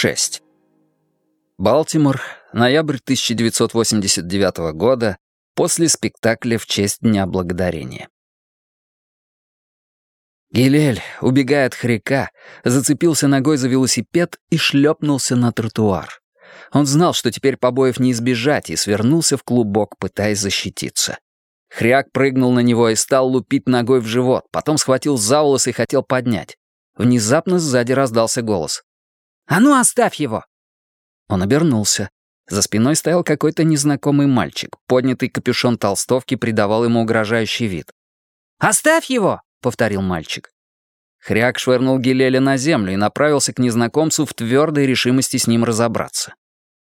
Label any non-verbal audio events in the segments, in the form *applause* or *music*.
6. Балтимор, ноябрь 1989 года, после спектакля в честь Дня Благодарения. Гилель, убегая от хряка, зацепился ногой за велосипед и шлепнулся на тротуар. Он знал, что теперь побоев не избежать, и свернулся в клубок, пытаясь защититься. Хряк прыгнул на него и стал лупить ногой в живот, потом схватил за волосы и хотел поднять. Внезапно сзади раздался голос. «А ну, оставь его!» Он обернулся. За спиной стоял какой-то незнакомый мальчик. Поднятый капюшон толстовки придавал ему угрожающий вид. «Оставь его!» — повторил мальчик. Хряк швырнул Гилеля на землю и направился к незнакомцу в твердой решимости с ним разобраться.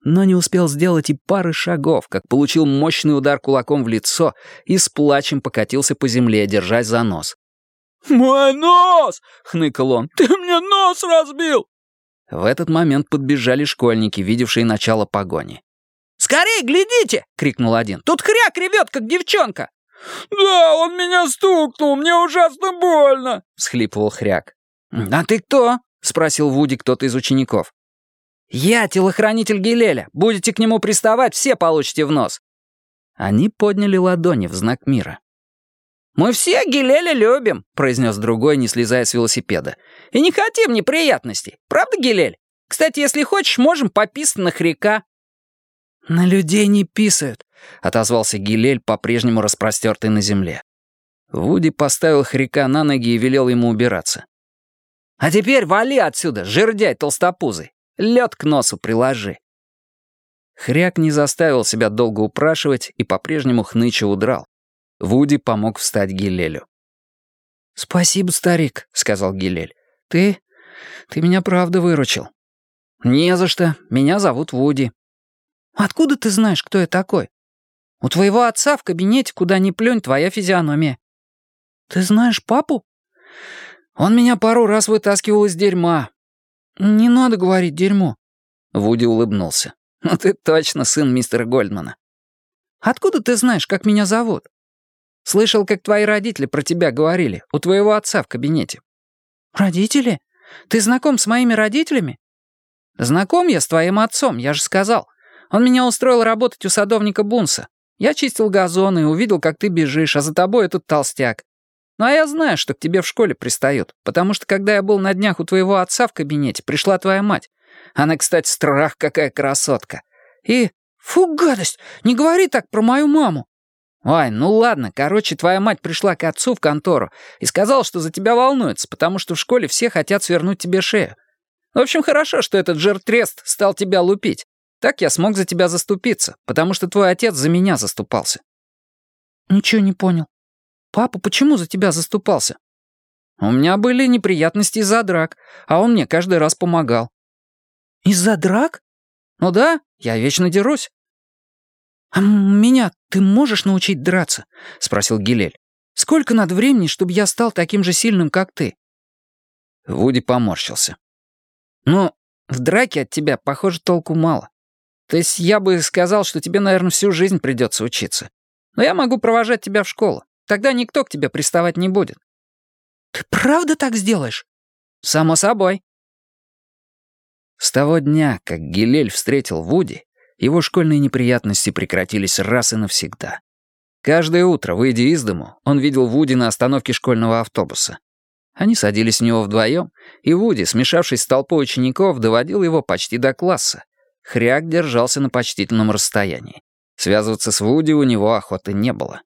Но не успел сделать и пары шагов, как получил мощный удар кулаком в лицо и с плачем покатился по земле, держась за нос. «Мой нос!» — хныкал он. «Ты мне нос разбил!» В этот момент подбежали школьники, видевшие начало погони. «Скорей, глядите!» — крикнул один. «Тут хряк ревет, как девчонка!» «Да, он меня стукнул, мне ужасно больно!» — всхлипывал хряк. «А ты кто?» — спросил Вуди кто-то из учеников. «Я телохранитель Гилеля. Будете к нему приставать, все получите в нос». Они подняли ладони в знак мира. «Мы все Гилеля любим», — произнес другой, не слезая с велосипеда. «И не хотим неприятностей. Правда, Гилель? Кстати, если хочешь, можем пописать на хряка». «На людей не писают», — отозвался Гилель, по-прежнему распростертый на земле. Вуди поставил хряка на ноги и велел ему убираться. «А теперь вали отсюда, жирдяй толстопузый. Лед к носу приложи». Хряк не заставил себя долго упрашивать и по-прежнему хныча удрал. Вуди помог встать Гилелю. «Спасибо, старик», — сказал Гилель. «Ты... ты меня правда выручил». «Не за что. Меня зовут Вуди». «Откуда ты знаешь, кто я такой? У твоего отца в кабинете, куда ни плюнь, твоя физиономия». «Ты знаешь папу?» «Он меня пару раз вытаскивал из дерьма». «Не надо говорить дерьмо». Вуди улыбнулся. «Ну ты точно сын мистера Гольдмана». «Откуда ты знаешь, как меня зовут?» Слышал, как твои родители про тебя говорили, у твоего отца в кабинете». «Родители? Ты знаком с моими родителями?» «Знаком я с твоим отцом, я же сказал. Он меня устроил работать у садовника Бунса. Я чистил газон и увидел, как ты бежишь, а за тобой этот толстяк. Ну а я знаю, что к тебе в школе пристают, потому что когда я был на днях у твоего отца в кабинете, пришла твоя мать. Она, кстати, страх какая красотка. И... Фу, гадость, не говори так про мою маму. «Ой, ну ладно, короче, твоя мать пришла к отцу в контору и сказала, что за тебя волнуется, потому что в школе все хотят свернуть тебе шею. В общем, хорошо, что этот жертрест стал тебя лупить. Так я смог за тебя заступиться, потому что твой отец за меня заступался». «Ничего не понял. Папа почему за тебя заступался?» «У меня были неприятности из-за драк, а он мне каждый раз помогал». «Из-за драк?» «Ну да, я вечно дерусь». «А меня ты можешь научить драться?» — спросил Гилель. «Сколько надо времени, чтобы я стал таким же сильным, как ты?» Вуди поморщился. «Ну, в драке от тебя, похоже, толку мало. То есть я бы сказал, что тебе, наверное, всю жизнь придется учиться. Но я могу провожать тебя в школу. Тогда никто к тебе приставать не будет». «Ты правда так сделаешь?» «Само собой». С того дня, как Гилель встретил Вуди, его школьные неприятности прекратились раз и навсегда. Каждое утро, выйдя из дому, он видел Вуди на остановке школьного автобуса. Они садились в него вдвоем, и Вуди, смешавшись с толпой учеников, доводил его почти до класса. Хряк держался на почтительном расстоянии. Связываться с Вуди у него охоты не было.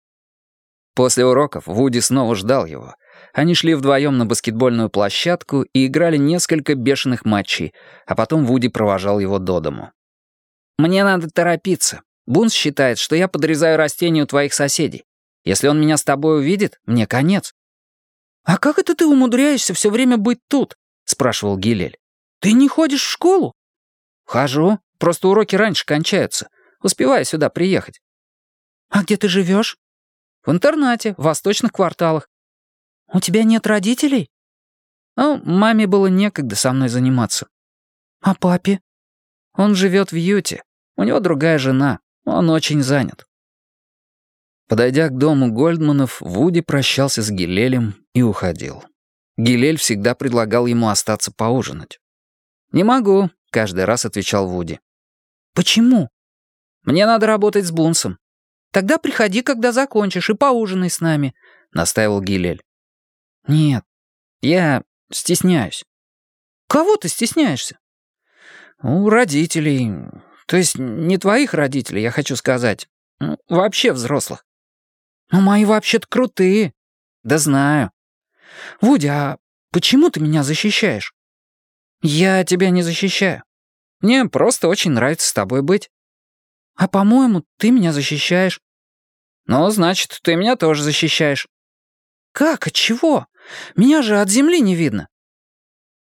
После уроков Вуди снова ждал его. Они шли вдвоем на баскетбольную площадку и играли несколько бешеных матчей, а потом Вуди провожал его до дому. Мне надо торопиться. Бунс считает, что я подрезаю растения у твоих соседей. Если он меня с тобой увидит, мне конец». «А как это ты умудряешься все время быть тут?» — спрашивал Гилель. «Ты не ходишь в школу?» «Хожу. Просто уроки раньше кончаются. Успеваю сюда приехать». «А где ты живешь?» «В интернате, в восточных кварталах». «У тебя нет родителей?» «Ну, маме было некогда со мной заниматься». «А папе?» «Он живет в Юте. У него другая жена. Он очень занят. Подойдя к дому Гольдманов, Вуди прощался с Гилелем и уходил. Гилель всегда предлагал ему остаться поужинать. «Не могу. — каждый раз отвечал Вуди. «Почему?» «Мне надо работать с Бунсом». «Тогда приходи, когда закончишь, и поужинай с нами», — настаивал Гилель. «Нет, я стесняюсь». «Кого ты стесняешься?» «У родителей. То есть не твоих родителей, я хочу сказать. Вообще взрослых». «Ну, мои вообще-то крутые». «Да знаю». «Вуди, а почему ты меня защищаешь?» «Я тебя не защищаю. Мне просто очень нравится с тобой быть». «А, по-моему, ты меня защищаешь». «Ну, значит, ты меня тоже защищаешь». «Как? От чего? Меня же от земли не видно».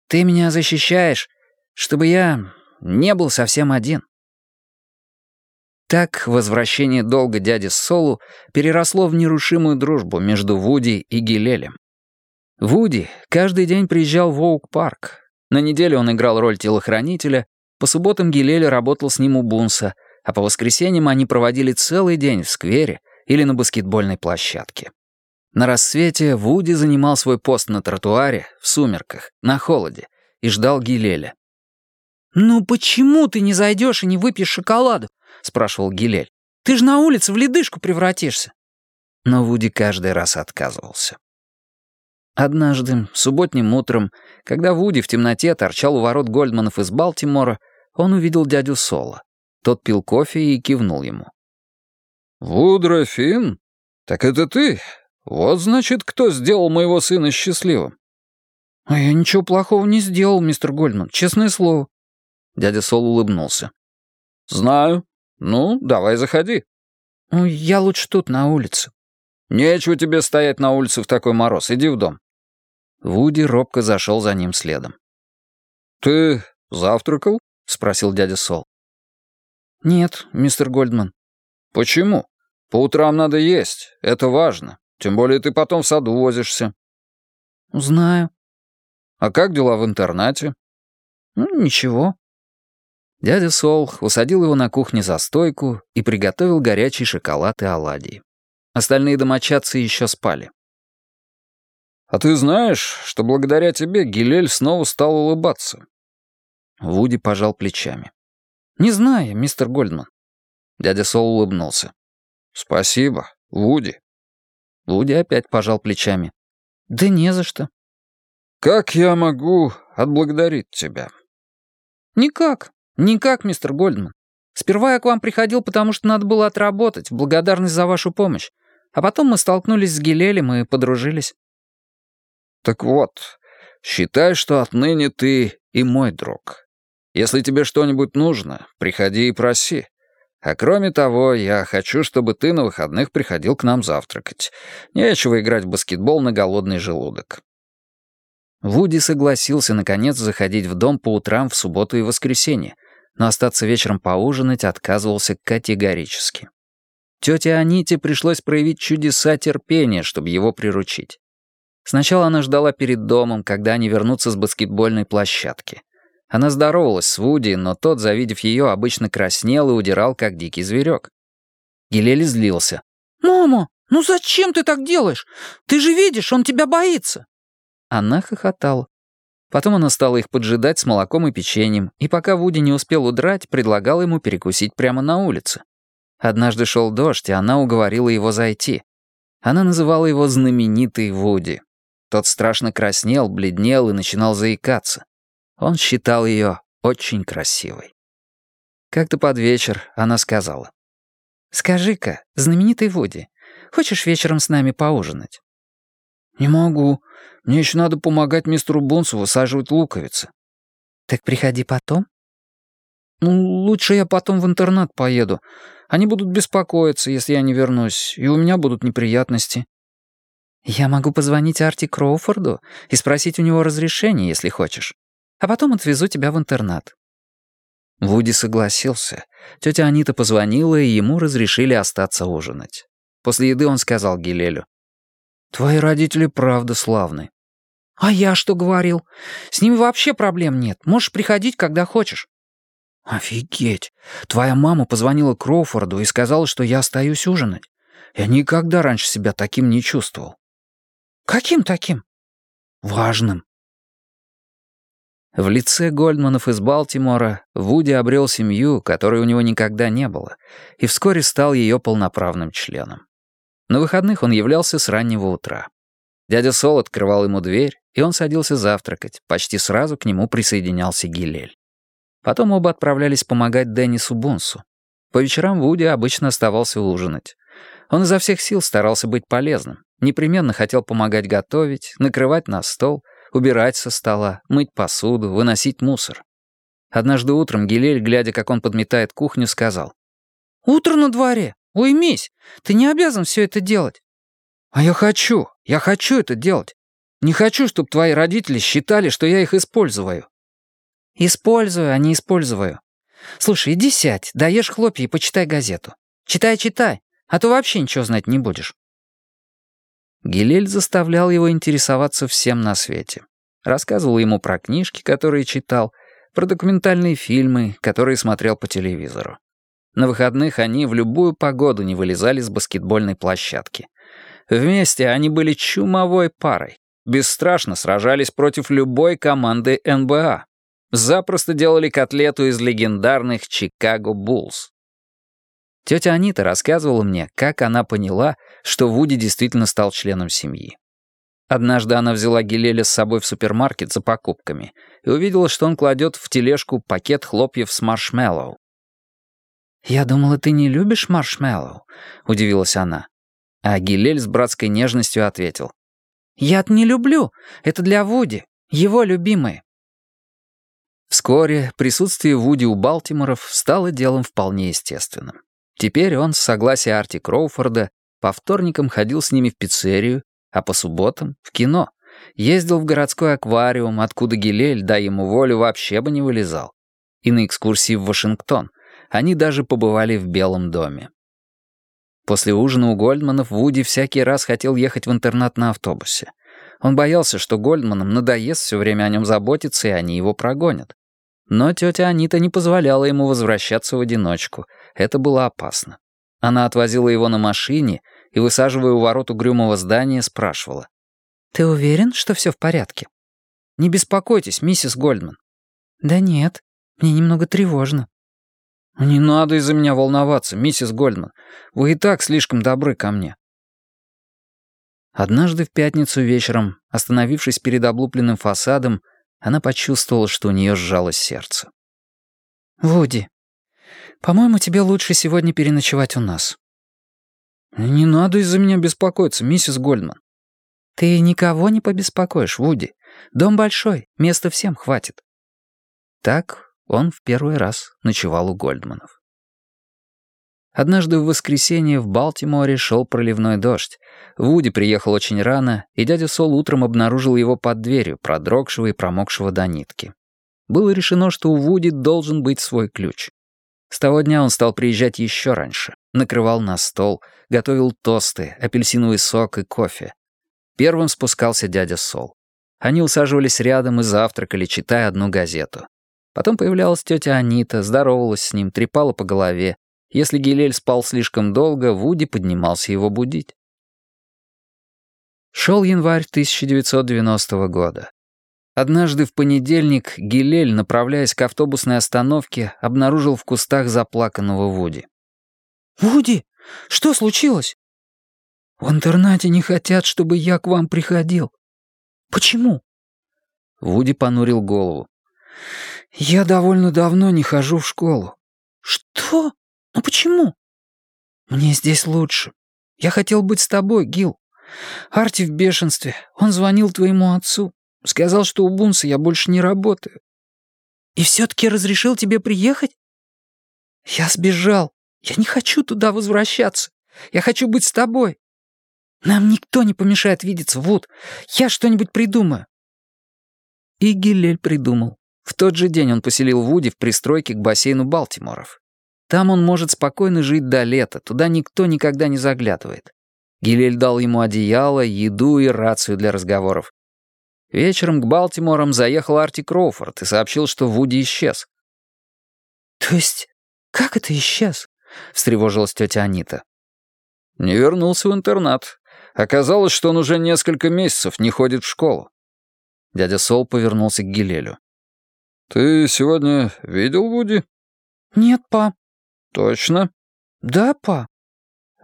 «Ты меня защищаешь, чтобы я не был совсем один». Так возвращение долга дяди Солу переросло в нерушимую дружбу между Вуди и Гилелем. Вуди каждый день приезжал в Оук-парк. На неделе он играл роль телохранителя, по субботам Гилель работал с ним у Бунса, а по воскресеньям они проводили целый день в сквере или на баскетбольной площадке. На рассвете Вуди занимал свой пост на тротуаре, в сумерках, на холоде, и ждал Гилеля. «Ну почему ты не зайдешь и не выпьешь шоколаду?» — спрашивал Гилель. «Ты же на улице в ледышку превратишься». Но Вуди каждый раз отказывался. Однажды, субботним утром, когда Вуди в темноте торчал у ворот Гольдманов из Балтимора, он увидел дядю Соло. Тот пил кофе и кивнул ему. «Вудро Финн? Так это ты? Вот, значит, кто сделал моего сына счастливым». «А я ничего плохого не сделал, мистер Гольдман, честное слово». Дядя Сол улыбнулся. «Знаю. Ну, давай заходи». «Я лучше тут, на улице». «Нечего тебе стоять на улице в такой мороз. Иди в дом». Вуди робко зашел за ним следом. «Ты завтракал?» — спросил дядя Сол. «Нет, мистер Гольдман». «Почему? По утрам надо есть. Это важно. Тем более ты потом в саду возишься». «Знаю». «А как дела в интернате?» «Ну, ничего». Дядя Сол усадил его на кухне за стойку и приготовил горячий шоколад и оладьи. Остальные домочадцы еще спали. «А ты знаешь, что благодаря тебе Гилель снова стал улыбаться?» Вуди пожал плечами. «Не знаю, мистер Гольдман». Дядя Сол улыбнулся. «Спасибо, Вуди». Вуди опять пожал плечами. «Да не за что». «Как я могу отблагодарить тебя?» «Никак. Никак, мистер Гольдман. Сперва я к вам приходил, потому что надо было отработать, в благодарность за вашу помощь. А потом мы столкнулись с Гилелем и подружились». «Так вот, считай, что отныне ты и мой друг. Если тебе что-нибудь нужно, приходи и проси. А кроме того, я хочу, чтобы ты на выходных приходил к нам завтракать. Нечего играть в баскетбол на голодный желудок». Вуди согласился, наконец, заходить в дом по утрам в субботу и воскресенье, но остаться вечером поужинать отказывался категорически. Тете Аните пришлось проявить чудеса терпения, чтобы его приручить. Сначала она ждала перед домом, когда они вернутся с баскетбольной площадки. Она здоровалась с Вуди, но тот, завидев ее, обычно краснел и удирал, как дикий зверек. Гилель злился. «Мама, ну зачем ты так делаешь? Ты же видишь, он тебя боится». Она хохотала. Потом она стала их поджидать с молоком и печеньем, и пока Вуди не успел удрать, предлагала ему перекусить прямо на улице. Однажды шел дождь, и она уговорила его зайти. Она называла его «знаменитый Вуди». Тот страшно краснел, бледнел и начинал заикаться. Он считал ее очень красивой. Как-то под вечер она сказала. «Скажи-ка, знаменитый Вуди, хочешь вечером с нами поужинать?» «Не могу. Мне еще надо помогать мистеру Бонсу высаживать луковицы». «Так приходи потом». «Ну, лучше я потом в интернат поеду. Они будут беспокоиться, если я не вернусь, и у меня будут неприятности». «Я могу позвонить Арти Кроуфорду и спросить у него разрешения, если хочешь. А потом отвезу тебя в интернат». Вуди согласился. Тетя Анита позвонила, и ему разрешили остаться ужинать. После еды он сказал Гилелю. «Твои родители правда славны». «А я что говорил? С ними вообще проблем нет. Можешь приходить, когда хочешь». «Офигеть! Твоя мама позвонила Кроуфорду и сказала, что я остаюсь ужинать. Я никогда раньше себя таким не чувствовал». «Каким таким?» «Важным». В лице Гольдманов из Балтимора Вуди обрел семью, которой у него никогда не было, и вскоре стал ее полноправным членом. На выходных он являлся с раннего утра. Дядя Сол открывал ему дверь, и он садился завтракать. Почти сразу к нему присоединялся Гилель. Потом оба отправлялись помогать Деннису Бунсу. По вечерам Вуди обычно оставался ужинать. Он изо всех сил старался быть полезным, непременно хотел помогать готовить, накрывать на стол — убирать со стола, мыть посуду, выносить мусор. Однажды утром Гилель, глядя, как он подметает кухню, сказал. «Утро на дворе. Уймись. Ты не обязан все это делать». «А я хочу. Я хочу это делать. Не хочу, чтобы твои родители считали, что я их использую». «Использую, а не использую. Слушай, иди сядь, даешь хлопья и почитай газету. Читай, читай, а то вообще ничего знать не будешь». Гилель заставлял его интересоваться всем на свете. Рассказывал ему про книжки, которые читал, про документальные фильмы, которые смотрел по телевизору. На выходных они в любую погоду не вылезали с баскетбольной площадки. Вместе они были чумовой парой. Бесстрашно сражались против любой команды НБА. Запросто делали котлету из легендарных «Чикаго Буллс». Тетя Анита рассказывала мне, как она поняла, что Вуди действительно стал членом семьи. Однажды она взяла Гилеля с собой в супермаркет за покупками и увидела, что он кладет в тележку пакет хлопьев с маршмеллоу. «Я думала, ты не любишь маршмеллоу», — удивилась она. А Гилель с братской нежностью ответил. «Я-то не люблю. Это для Вуди. Его любимые». Вскоре присутствие Вуди у Балтиморов стало делом вполне естественным. Теперь он, с согласия Арти Кроуфорда, по вторникам ходил с ними в пиццерию, а по субботам — в кино. Ездил в городской аквариум, откуда Гилель, дай ему волю, вообще бы не вылезал. И на экскурсии в Вашингтон. Они даже побывали в Белом доме. После ужина у Гольдманов Вуди всякий раз хотел ехать в интернат на автобусе. Он боялся, что Гольдманам надоест все время о нем заботиться, и они его прогонят. Но тетя Анита не позволяла ему возвращаться в одиночку. Это было опасно. Она отвозила его на машине и, высаживая у ворот угрюмого здания, спрашивала. «Ты уверен, что все в порядке?» «Не беспокойтесь, миссис Гольдман». «Да нет, мне немного тревожно». «Не надо из-за меня волноваться, миссис Гольдман. Вы и так слишком добры ко мне». Однажды в пятницу вечером, остановившись перед облупленным фасадом, она почувствовала, что у нее сжалось сердце. «Вуди, по-моему, тебе лучше сегодня переночевать у нас». «Не надо из-за меня беспокоиться, миссис Гольдман». «Ты никого не побеспокоишь, Вуди. Дом большой, места всем хватит». Так он в первый раз ночевал у Гольдманов. Однажды в воскресенье в Балтиморе шел проливной дождь. Вуди приехал очень рано, и дядя Сол утром обнаружил его под дверью, продрогшего и промокшего до нитки. Было решено, что у Вуди должен быть свой ключ. С того дня он стал приезжать еще раньше. Накрывал на стол, готовил тосты, апельсиновый сок и кофе. Первым спускался дядя Сол. Они усаживались рядом и завтракали, читая одну газету. Потом появлялась тетя Анита, здоровалась с ним, трепала по голове. Если Гилель спал слишком долго, Вуди поднимался его будить. Шел январь 1990 года. Однажды в понедельник Гилель, направляясь к автобусной остановке, обнаружил в кустах заплаканного Вуди. «Вуди, что случилось?» «В интернате не хотят, чтобы я к вам приходил». «Почему?» Вуди понурил голову. «Я довольно давно не хожу в школу». «Что? Но почему?» «Мне здесь лучше. Я хотел быть с тобой, Гил. Арти в бешенстве. Он звонил твоему отцу. Сказал, что у Бунса я больше не работаю. И все-таки разрешил тебе приехать? Я сбежал. Я не хочу туда возвращаться. Я хочу быть с тобой. Нам никто не помешает видеться, Вуд. Я что-нибудь придумаю. И Гилель придумал. В тот же день он поселил Вуди в пристройке к бассейну Балтиморов. Там он может спокойно жить до лета, туда никто никогда не заглядывает. Гилель дал ему одеяло, еду и рацию для разговоров. Вечером к Балтиморам заехал Арти Кроуфорд и сообщил, что Вуди исчез. «То есть как это исчез?» — встревожилась тетя Анита. «Не вернулся в интернат. Оказалось, что он уже несколько месяцев не ходит в школу». Дядя Сол повернулся к Гилелю. «Ты сегодня видел Вуди?» «Нет, па». «Точно?» «Да, па».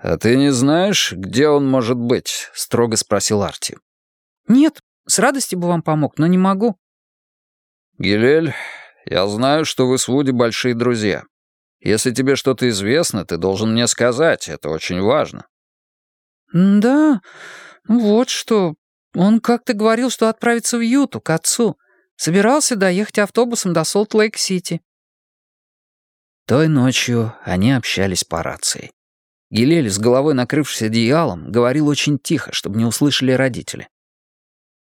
«А ты не знаешь, где он может быть?» — строго спросил Арти. «Нет, с радостью бы вам помог, но не могу». «Гилель, я знаю, что вы с Вуди большие друзья. Если тебе что-то известно, ты должен мне сказать, это очень важно». «Да, вот что. Он как-то говорил, что отправится в Юту, к отцу. Собирался доехать автобусом до Солт-Лейк-Сити». Той ночью они общались по рации. Гилель, с головой накрывшись одеялом, говорил очень тихо, чтобы не услышали родители.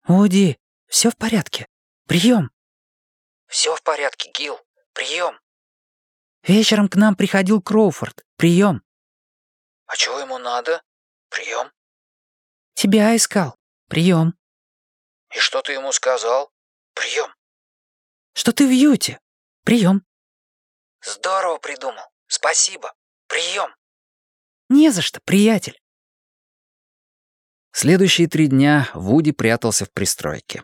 «Уди, все в порядке. Прием». «Все в порядке, Гил. Прием». «Вечером к нам приходил Кроуфорд. Прием». «А чего ему надо? Прием». «Тебя искал. Прием». «И что ты ему сказал? Прием». «Что ты в Юте. Прием». «Здорово придумал. Спасибо. Прием». «Не за что, приятель». Следующие три дня Вуди прятался в пристройке.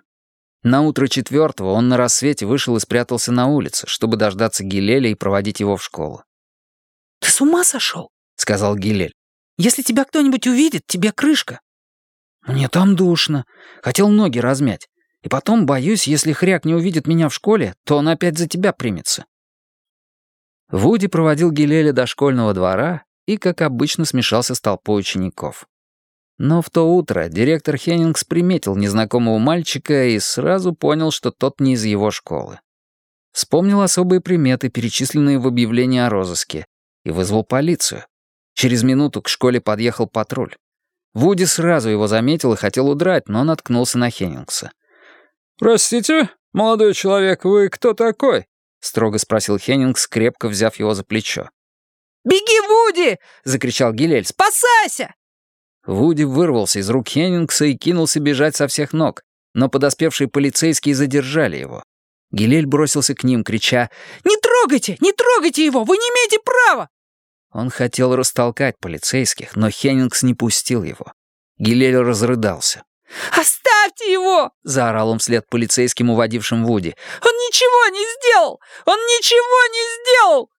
На утро четвертого он на рассвете вышел и спрятался на улице, чтобы дождаться Гилеля и проводить его в школу. «Ты с ума сошел?» — сказал Гилель. «Если тебя кто-нибудь увидит, тебе крышка». «Мне там душно. Хотел ноги размять. И потом, боюсь, если хряк не увидит меня в школе, то он опять за тебя примется». Вуди проводил Гилеля до школьного двора и, как обычно, смешался с толпой учеников. Но в то утро директор Хеннингс приметил незнакомого мальчика и сразу понял, что тот не из его школы. Вспомнил особые приметы, перечисленные в объявлении о розыске, и вызвал полицию. Через минуту к школе подъехал патруль. Вуди сразу его заметил и хотел удрать, но наткнулся на Хеннингса. «Простите, молодой человек, вы кто такой?» — строго спросил Хеннингс, крепко взяв его за плечо. «Беги, Вуди!» — закричал Гилель. «Спасайся!» Вуди вырвался из рук Хеннингса и кинулся бежать со всех ног, но подоспевшие полицейские задержали его. Гилель бросился к ним, крича «Не трогайте! Не трогайте его! Вы не имеете права!» Он хотел растолкать полицейских, но Хеннингс не пустил его. Гилель разрыдался. «Оставьте его!» — заорал он вслед полицейским, уводившим Вуди. «Он ничего не сделал! Он ничего не сделал!»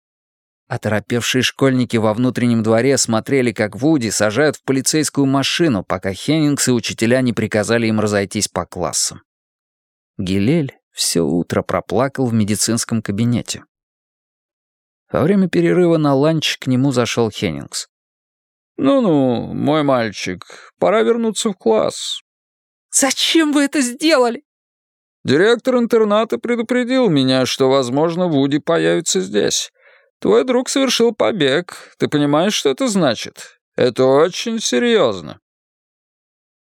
Оторопевшие школьники во внутреннем дворе смотрели, как Вуди сажают в полицейскую машину, пока Хеннингс и учителя не приказали им разойтись по классам. Гилель все утро проплакал в медицинском кабинете. Во время перерыва на ланч к нему зашел Хеннингс. «Ну-ну, мой мальчик, пора вернуться в класс». «Зачем вы это сделали?» «Директор интерната предупредил меня, что, возможно, Вуди появится здесь. Твой друг совершил побег. Ты понимаешь, что это значит? Это очень серьезно.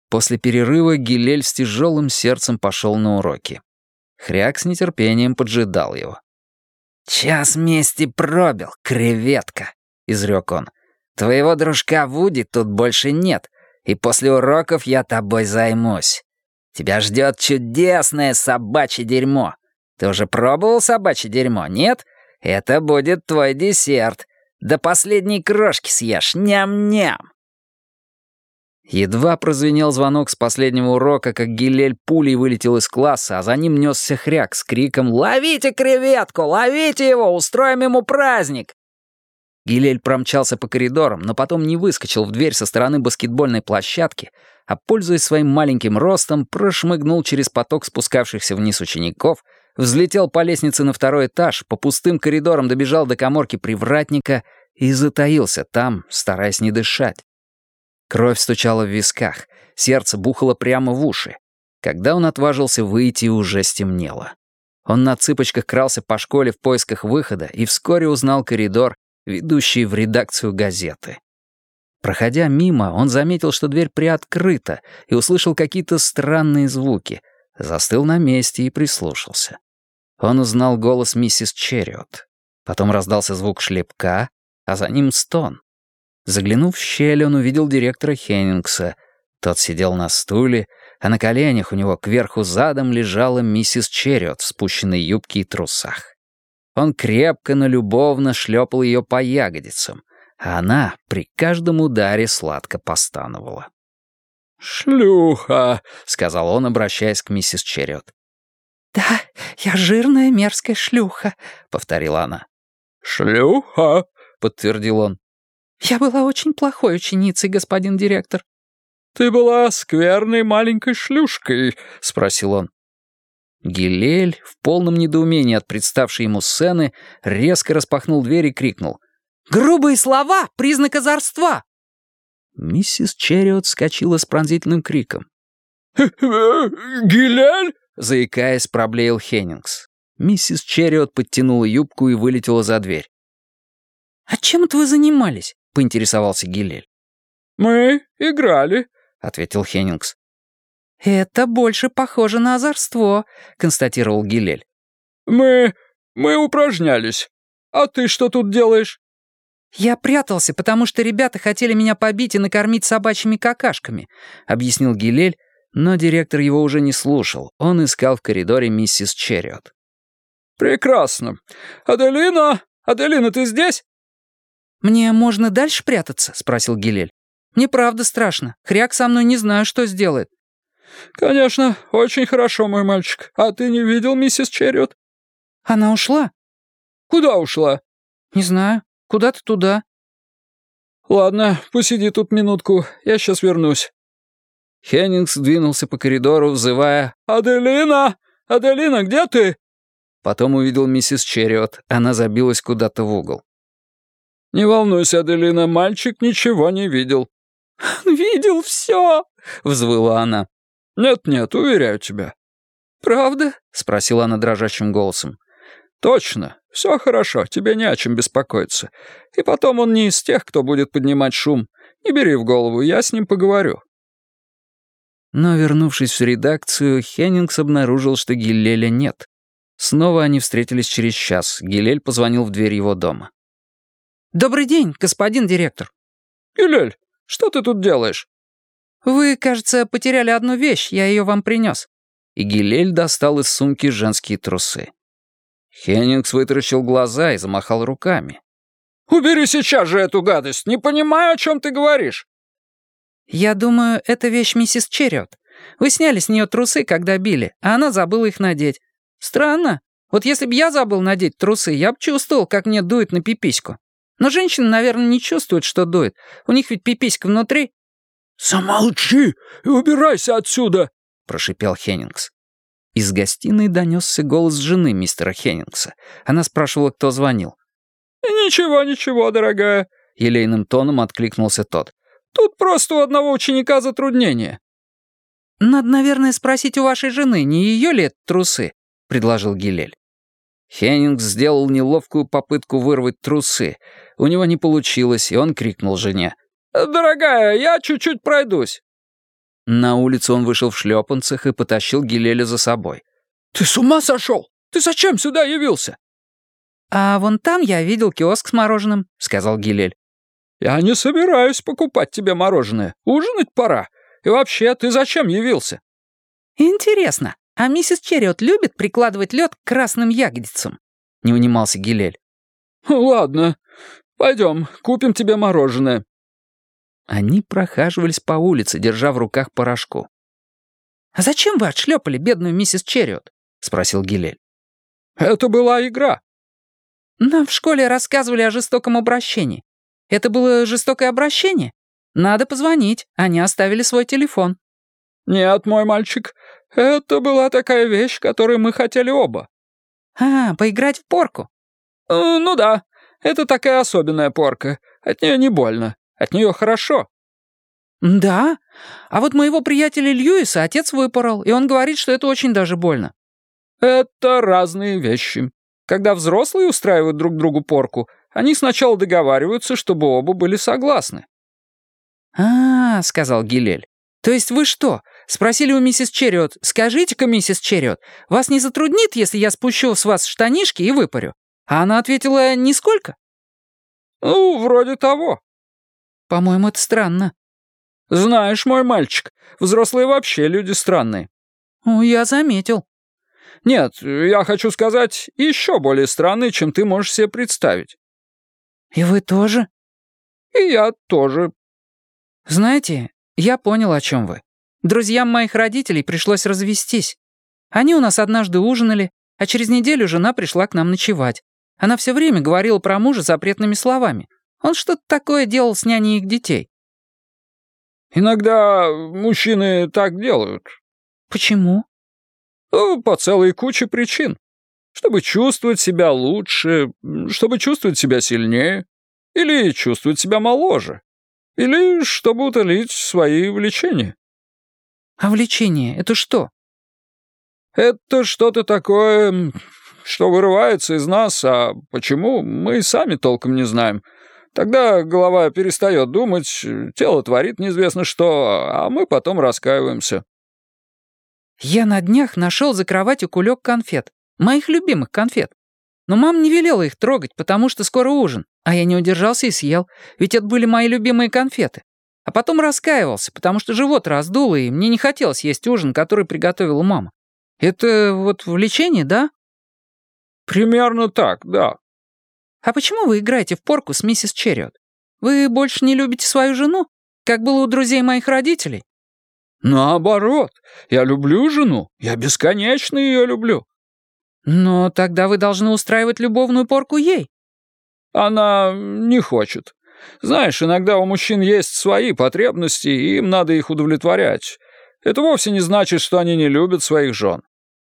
После перерыва Гилель с тяжелым сердцем пошел на уроки. Хряк с нетерпением поджидал его. «Час мести пробил, креветка», — изрек он. «Твоего дружка Вуди тут больше нет, и после уроков я тобой займусь. Тебя ждет чудесное собачье дерьмо. Ты уже пробовал собачье дерьмо, нет? Это будет твой десерт. До последней крошки съешь. Ням-ням!» Едва прозвенел звонок с последнего урока, как Гилель пулей вылетел из класса, а за ним несся хряк с криком «Ловите креветку! Ловите его! Устроим ему праздник!» Гилель промчался по коридорам, но потом не выскочил в дверь со стороны баскетбольной площадки, а, пользуясь своим маленьким ростом, прошмыгнул через поток спускавшихся вниз учеников — взлетел по лестнице на второй этаж, по пустым коридорам добежал до коморки привратника и затаился там, стараясь не дышать. Кровь стучала в висках, сердце бухало прямо в уши. Когда он отважился выйти, уже стемнело. Он на цыпочках крался по школе в поисках выхода и вскоре узнал коридор, ведущий в редакцию газеты. Проходя мимо, он заметил, что дверь приоткрыта, и услышал какие-то странные звуки, застыл на месте и прислушался. Он узнал голос миссис Черриот. Потом раздался звук шлепка, а за ним стон. Заглянув в щель, он увидел директора Хеннингса. Тот сидел на стуле, а на коленях у него кверху задом лежала миссис Черриот в спущенной юбке и трусах. Он крепко, но любовно шлепал ее по ягодицам, а она при каждом ударе сладко постановала. «Шлюха!» — сказал он, обращаясь к миссис Черриот. «Да, Я жирная мерзкая шлюха», — повторила она. «Шлюха», — подтвердил он. «Я была очень плохой ученицей, господин директор». «Ты была скверной маленькой шлюшкой?» — спросил он. Гилель, в полном недоумении от представшей ему сцены, резко распахнул дверь и крикнул. «Грубые слова — признак озорства!» Миссис Черриот вскочила с пронзительным криком. *laughs* «Гилель?» — заикаясь, проблеял Хеннингс. Миссис Черриот подтянула юбку и вылетела за дверь. «А чем это вы занимались?» — поинтересовался Гилель. «Мы играли», — ответил Хеннингс. «Это больше похоже на озорство», — констатировал Гилель. «Мы... мы упражнялись. А ты что тут делаешь?» «Я прятался, потому что ребята хотели меня побить и накормить собачьими какашками», — объяснил Гилель, но директор его уже не слушал. Он искал в коридоре миссис Черриот. «Прекрасно. Аделина! Аделина, ты здесь?» «Мне можно дальше прятаться?» — спросил Гилель. «Мне правда страшно. Хряк со мной не знаю, что сделает». «Конечно, очень хорошо, мой мальчик. А ты не видел миссис Черриот?» «Она ушла?» «Куда ушла?» «Не знаю. Куда-то туда». «Ладно, посиди тут минутку. Я сейчас вернусь». Хеннингс двинулся по коридору, взывая «Аделина! Аделина, где ты?» Потом увидел миссис Черриот. Она забилась куда-то в угол. «Не волнуйся, Аделина, мальчик ничего не видел». «Видел все!» — взвыла она. «Нет-нет, уверяю тебя». «Правда?» — спросила она дрожащим голосом. «Точно. Все хорошо, тебе не о чем беспокоиться. И потом он не из тех, кто будет поднимать шум. Не бери в голову, я с ним поговорю». Но, вернувшись в редакцию, Хеннингс обнаружил, что Гиллеля нет. Снова они встретились через час. Гилель позвонил в дверь его дома. «Добрый день, господин директор». «Гилель, что ты тут делаешь?» «Вы, кажется, потеряли одну вещь, я ее вам принес». И Гилель достал из сумки женские трусы. Хеннингс вытаращил глаза и замахал руками. «Убери сейчас же эту гадость! Не понимаю, о чем ты говоришь!» «Я думаю, это вещь миссис Черриот. Вы сняли с нее трусы, когда били, а она забыла их надеть. Странно. Вот если бы я забыл надеть трусы, я бы чувствовал, как мне дует на пипиську. Но женщины, наверное, не чувствуют, что дует. У них ведь пиписька внутри». «Замолчи и убирайся отсюда!» — прошипел Хеннингс. Из гостиной донесся голос жены мистера Хеннингса. Она спрашивала, кто звонил. «Ничего, ничего, дорогая», — елейным тоном откликнулся тот. «Тут просто у одного ученика затруднение». «Надо, наверное, спросить у вашей жены, не ее ли это трусы?» — предложил Гилель. Хеннингс сделал неловкую попытку вырвать трусы. У него не получилось, и он крикнул жене. «Дорогая, я чуть-чуть пройдусь». На улицу он вышел в шлепанцах и потащил Гилеля за собой. «Ты с ума сошел? Ты зачем сюда явился?» «А вон там я видел киоск с мороженым», — сказал Гилель. «Я не собираюсь покупать тебе мороженое. Ужинать пора. И вообще, ты зачем явился?» «Интересно, а миссис Черриот любит прикладывать лед к красным ягодицам?» — не унимался Гилель. «Ладно, пойдем, купим тебе мороженое». Они прохаживались по улице, держа в руках порошку. «А зачем вы отшлепали бедную миссис Черриот?» — спросил Гилель. «Это была игра». «Нам в школе рассказывали о жестоком обращении. Это было жестокое обращение? Надо позвонить, они оставили свой телефон». «Нет, мой мальчик, это была такая вещь, которую мы хотели оба». «А, поиграть в порку?» э, «Ну да, это такая особенная порка. От нее не больно. От нее хорошо». «Да? А вот моего приятеля Льюиса отец выпорол, и он говорит, что это очень даже больно». «Это разные вещи. Когда взрослые устраивают друг другу порку, они сначала договариваются, чтобы оба были согласны». «А, — сказал Гилель, — то есть вы что, спросили у миссис Черриот, скажите-ка, миссис Черриот, вас не затруднит, если я спущу с вас штанишки и выпарю? А она ответила, нисколько. «Ну, вроде того». «По-моему, это странно». «Знаешь, мой мальчик, взрослые вообще люди странные». «О, я заметил». «Нет, я хочу сказать, еще более странные, чем ты можешь себе представить». «И вы тоже?» «И я тоже». «Знаете, я понял, о чем вы. Друзьям моих родителей пришлось развестись. Они у нас однажды ужинали, А через неделю жена пришла к нам ночевать. Она все время говорила про мужа запретными словами. Он что-то такое делал с няней их детей». «Иногда мужчины так делают». «Почему?» «Ну, «По целой куче причин. Чтобы чувствовать себя лучше, чтобы чувствовать себя сильнее, или чувствовать себя моложе, или чтобы утолить свои влечения». «А влечение — это что?» «Это что-то такое, что вырывается из нас, а почему, мы сами толком не знаем. Тогда голова перестает думать, тело творит неизвестно что, а мы потом раскаиваемся». «Я на днях нашел за кроватью кулек конфет. Моих любимых конфет. Но мама не велела их трогать, потому что скоро ужин. А я не удержался и съел, ведь это были мои любимые конфеты. А потом раскаивался, потому что живот раздуло, и мне не хотелось есть ужин, который приготовила мама. Это вот влечение, да? Примерно так, да. А почему вы играете в порку с миссис Черриот? Вы больше не любите свою жену, как было у друзей моих родителей? Наоборот, я люблю жену, я бесконечно ее люблю. Но тогда вы должны устраивать любовную порку ей. Она не хочет. Знаешь, иногда у мужчин есть свои потребности, и им надо их удовлетворять. Это вовсе не значит, что они не любят своих жен.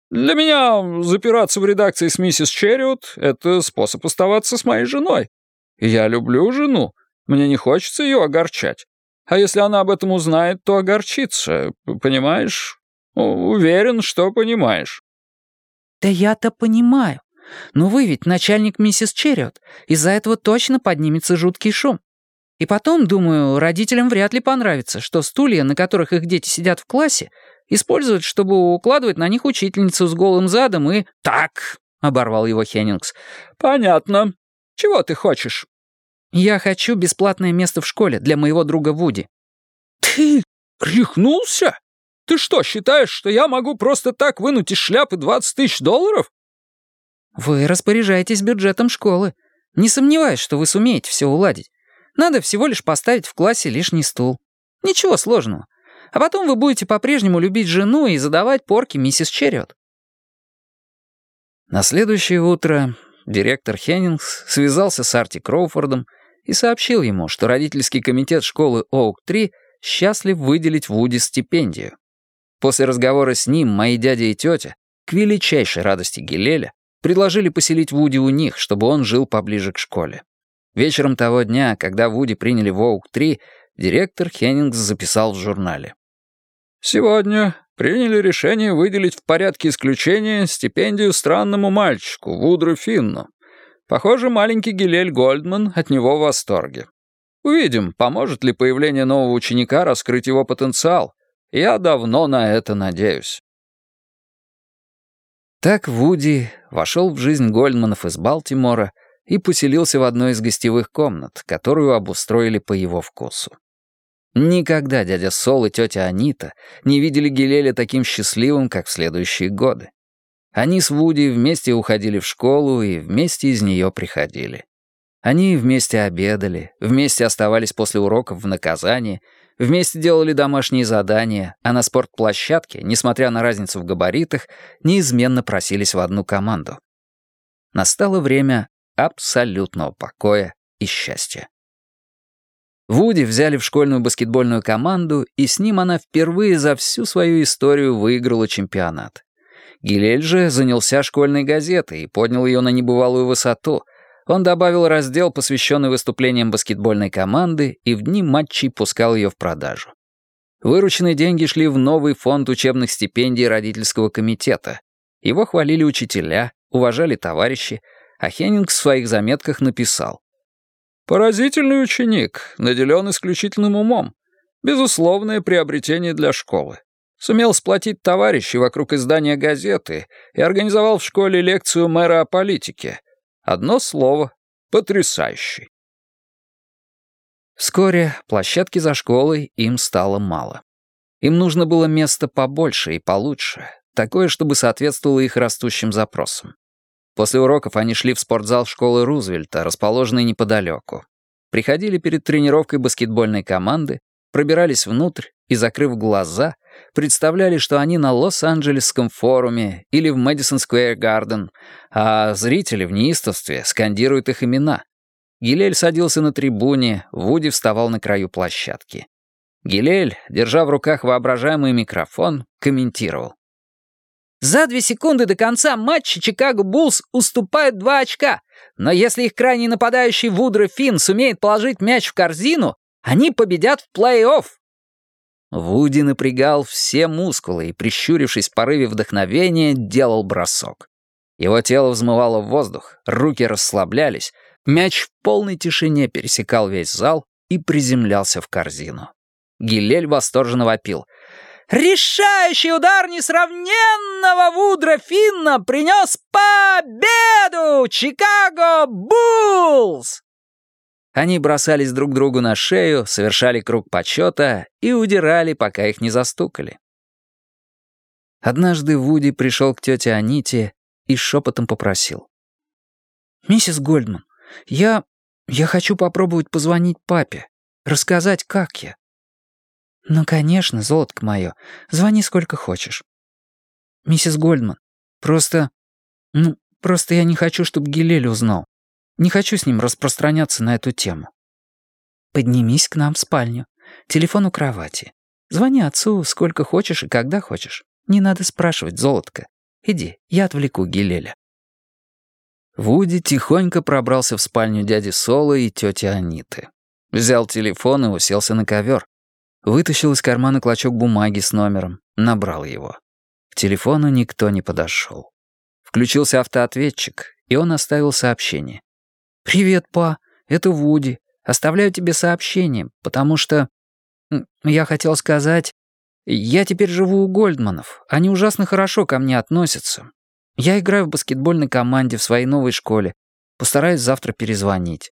Для меня запираться в редакции с миссис Черриот — это способ оставаться с моей женой. Я люблю жену, мне не хочется ее огорчать. А если она об этом узнает, то огорчится, понимаешь? Уверен, что понимаешь. «Да я-то понимаю. Но вы ведь начальник миссис Черриот. Из-за этого точно поднимется жуткий шум. И потом, думаю, родителям вряд ли понравится, что стулья, на которых их дети сидят в классе, используют, чтобы укладывать на них учительницу с голым задом и... «Так!» — оборвал его Хеннингс. «Понятно. Чего ты хочешь?» «Я хочу бесплатное место в школе для моего друга Вуди». «Ты рехнулся?» Ты что, считаешь, что я могу просто так вынуть из шляпы 20 тысяч долларов?» «Вы распоряжаетесь бюджетом школы. Не сомневаюсь, что вы сумеете все уладить. Надо всего лишь поставить в классе лишний стул. Ничего сложного. А потом вы будете по-прежнему любить жену и задавать порки миссис Черриот». На следующее утро директор Хеннингс связался с Арти Кроуфордом и сообщил ему, что родительский комитет школы Оук-3 счастлив выделить Вуди стипендию. После разговора с ним мои дядя и тетя, к величайшей радости Гилеля, предложили поселить Вуди у них, чтобы он жил поближе к школе. Вечером того дня, когда Вуди приняли в Оук-3, директор Хеннингс записал в журнале. «Сегодня приняли решение выделить в порядке исключения стипендию странному мальчику, Вудру Финну. Похоже, маленький Гилель Гольдман от него в восторге. Увидим, поможет ли появление нового ученика раскрыть его потенциал, я давно на это надеюсь. Так Вуди вошел в жизнь Гольдманов из Балтимора и поселился в одной из гостевых комнат, которую обустроили по его вкусу. Никогда дядя Сол и тетя Анита не видели Гелеля таким счастливым, как в следующие годы. Они с Вуди вместе уходили в школу и вместе из нее приходили. Они вместе обедали, вместе оставались после уроков в наказание — Вместе делали домашние задания, а на спортплощадке, несмотря на разницу в габаритах, неизменно просились в одну команду. Настало время абсолютного покоя и счастья. Вуди взяли в школьную баскетбольную команду, и с ним она впервые за всю свою историю выиграла чемпионат. Гилель же занялся школьной газетой и поднял ее на небывалую высоту — он добавил раздел, посвященный выступлениям баскетбольной команды, и в дни матчей пускал ее в продажу. Вырученные деньги шли в новый фонд учебных стипендий родительского комитета. Его хвалили учителя, уважали товарищи, а Хеннинг в своих заметках написал. «Поразительный ученик, наделен исключительным умом. Безусловное приобретение для школы. Сумел сплотить товарищей вокруг издания газеты и организовал в школе лекцию мэра о политике, Одно слово — потрясающий. Вскоре площадки за школой им стало мало. Им нужно было место побольше и получше, такое, чтобы соответствовало их растущим запросам. После уроков они шли в спортзал школы Рузвельта, расположенный неподалеку. Приходили перед тренировкой баскетбольной команды, пробирались внутрь и, закрыв глаза, представляли, что они на Лос-Анджелесском форуме или в Мэдисон Сквер Гарден, а зрители в неистовстве скандируют их имена. Гилель садился на трибуне, Вуди вставал на краю площадки. Гилель, держа в руках воображаемый микрофон, комментировал. «За две секунды до конца матча Чикаго Буллс уступает два очка, но если их крайний нападающий Вудро Финн сумеет положить мяч в корзину, они победят в плей-офф!» Вуди напрягал все мускулы и, прищурившись в порыве вдохновения, делал бросок. Его тело взмывало в воздух, руки расслаблялись, мяч в полной тишине пересекал весь зал и приземлялся в корзину. Гилель восторженно вопил. «Решающий удар несравненного Вудра Финна принес победу! Чикаго Буллс!» Они бросались друг другу на шею, совершали круг почета и удирали, пока их не застукали. Однажды Вуди пришел к тете Аните и шепотом попросил. «Миссис Гольдман, я... я хочу попробовать позвонить папе, рассказать, как я». «Ну, конечно, золотко мое, звони сколько хочешь». «Миссис Гольдман, просто... ну, просто я не хочу, чтобы Гилель узнал. Не хочу с ним распространяться на эту тему. Поднимись к нам в спальню. Телефон у кровати. Звони отцу сколько хочешь и когда хочешь. Не надо спрашивать, золотко. Иди, я отвлеку Гилеля. Вуди тихонько пробрался в спальню дяди Соло и тети Аниты. Взял телефон и уселся на ковер. Вытащил из кармана клочок бумаги с номером, набрал его. К телефону никто не подошел. Включился автоответчик, и он оставил сообщение. «Привет, па, это Вуди. Оставляю тебе сообщение, потому что... Я хотел сказать... Я теперь живу у Гольдманов. Они ужасно хорошо ко мне относятся. Я играю в баскетбольной команде в своей новой школе. Постараюсь завтра перезвонить».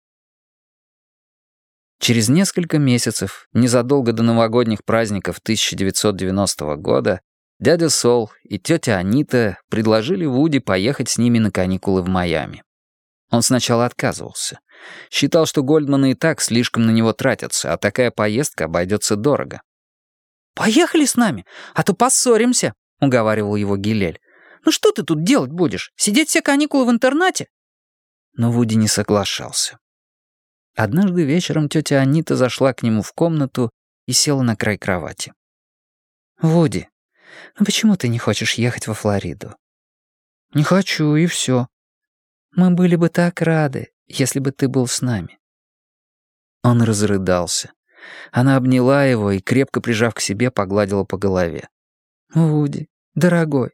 Через несколько месяцев, незадолго до новогодних праздников 1990 года, дядя Сол и тетя Анита предложили Вуди поехать с ними на каникулы в Майами. Он сначала отказывался. Считал, что Гольдманы и так слишком на него тратятся, а такая поездка обойдется дорого. «Поехали с нами, а то поссоримся», — уговаривал его Гилель. «Ну что ты тут делать будешь? Сидеть все каникулы в интернате?» Но Вуди не соглашался. Однажды вечером тетя Анита зашла к нему в комнату и села на край кровати. «Вуди, ну почему ты не хочешь ехать во Флориду?» «Не хочу, и все. Мы были бы так рады, если бы ты был с нами». Он разрыдался. Она обняла его и, крепко прижав к себе, погладила по голове. «Вуди, дорогой,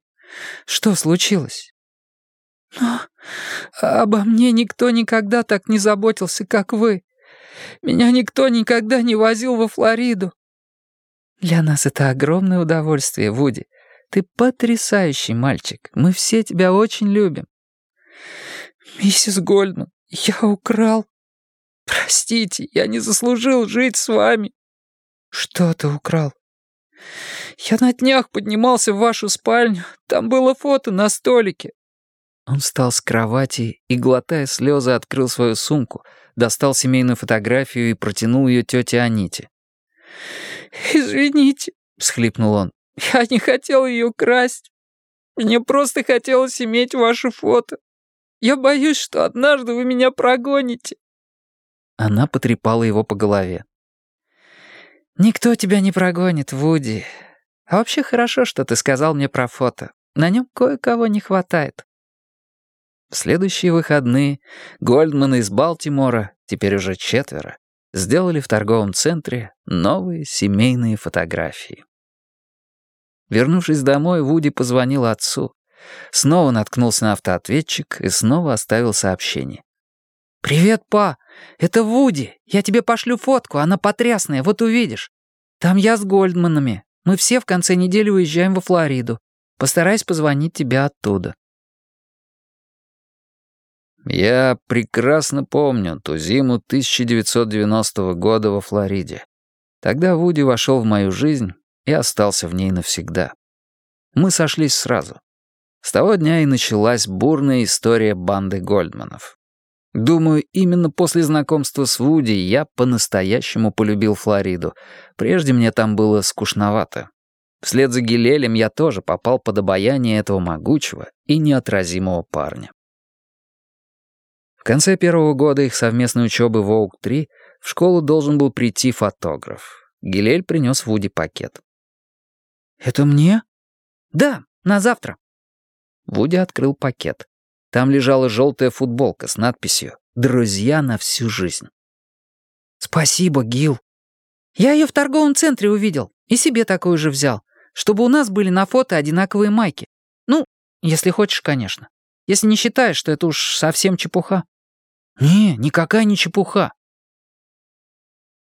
что случилось?» «Но обо мне никто никогда так не заботился, как вы. Меня никто никогда не возил во Флориду». «Для нас это огромное удовольствие, Вуди. Ты потрясающий мальчик. Мы все тебя очень любим. «Миссис Гольдман, я украл. Простите, я не заслужил жить с вами». «Что ты украл?» «Я на днях поднимался в вашу спальню. Там было фото на столике». Он встал с кровати и, глотая слезы, открыл свою сумку, достал семейную фотографию и протянул ее тете Аните. «Извините», — всхлипнул он, — «я не хотел ее красть. Мне просто хотелось иметь ваше фото. Я боюсь, что однажды вы меня прогоните». Она потрепала его по голове. «Никто тебя не прогонит, Вуди. А вообще хорошо, что ты сказал мне про фото. На нем кое-кого не хватает». В следующие выходные Гольдманы из Балтимора, теперь уже четверо, сделали в торговом центре новые семейные фотографии. Вернувшись домой, Вуди позвонил отцу. Снова наткнулся на автоответчик и снова оставил сообщение. «Привет, па! Это Вуди. Я тебе пошлю фотку, она потрясная, вот увидишь. Там я с Гольдманами. Мы все в конце недели уезжаем во Флориду. Постараюсь позвонить тебе оттуда». Я прекрасно помню ту зиму 1990 года во Флориде. Тогда Вуди вошел в мою жизнь и остался в ней навсегда. Мы сошлись сразу. С того дня и началась бурная история банды Гольдманов. Думаю, именно после знакомства с Вуди я по-настоящему полюбил Флориду. Прежде мне там было скучновато. Вслед за Гилелем я тоже попал под обаяние этого могучего и неотразимого парня. В конце первого года их совместной учебы в Оук-3 в школу должен был прийти фотограф. Гилель принес Вуди пакет. «Это мне?» «Да, на завтра». Вуди открыл пакет. Там лежала желтая футболка с надписью «Друзья на всю жизнь». «Спасибо, Гил. Я ее в торговом центре увидел и себе такую же взял, чтобы у нас были на фото одинаковые майки. Ну, если хочешь, конечно. Если не считаешь, что это уж совсем чепуха». «Не, никакая не чепуха».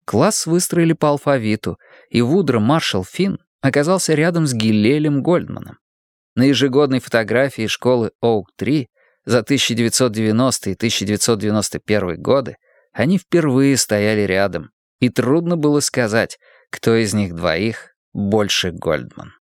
Класс выстроили по алфавиту, и Вудро Маршал Финн оказался рядом с Гиллелем Гольдманом. На ежегодной фотографии школы Оук-3 за 1990 и 1991 годы они впервые стояли рядом, и трудно было сказать, кто из них двоих больше Гольдман.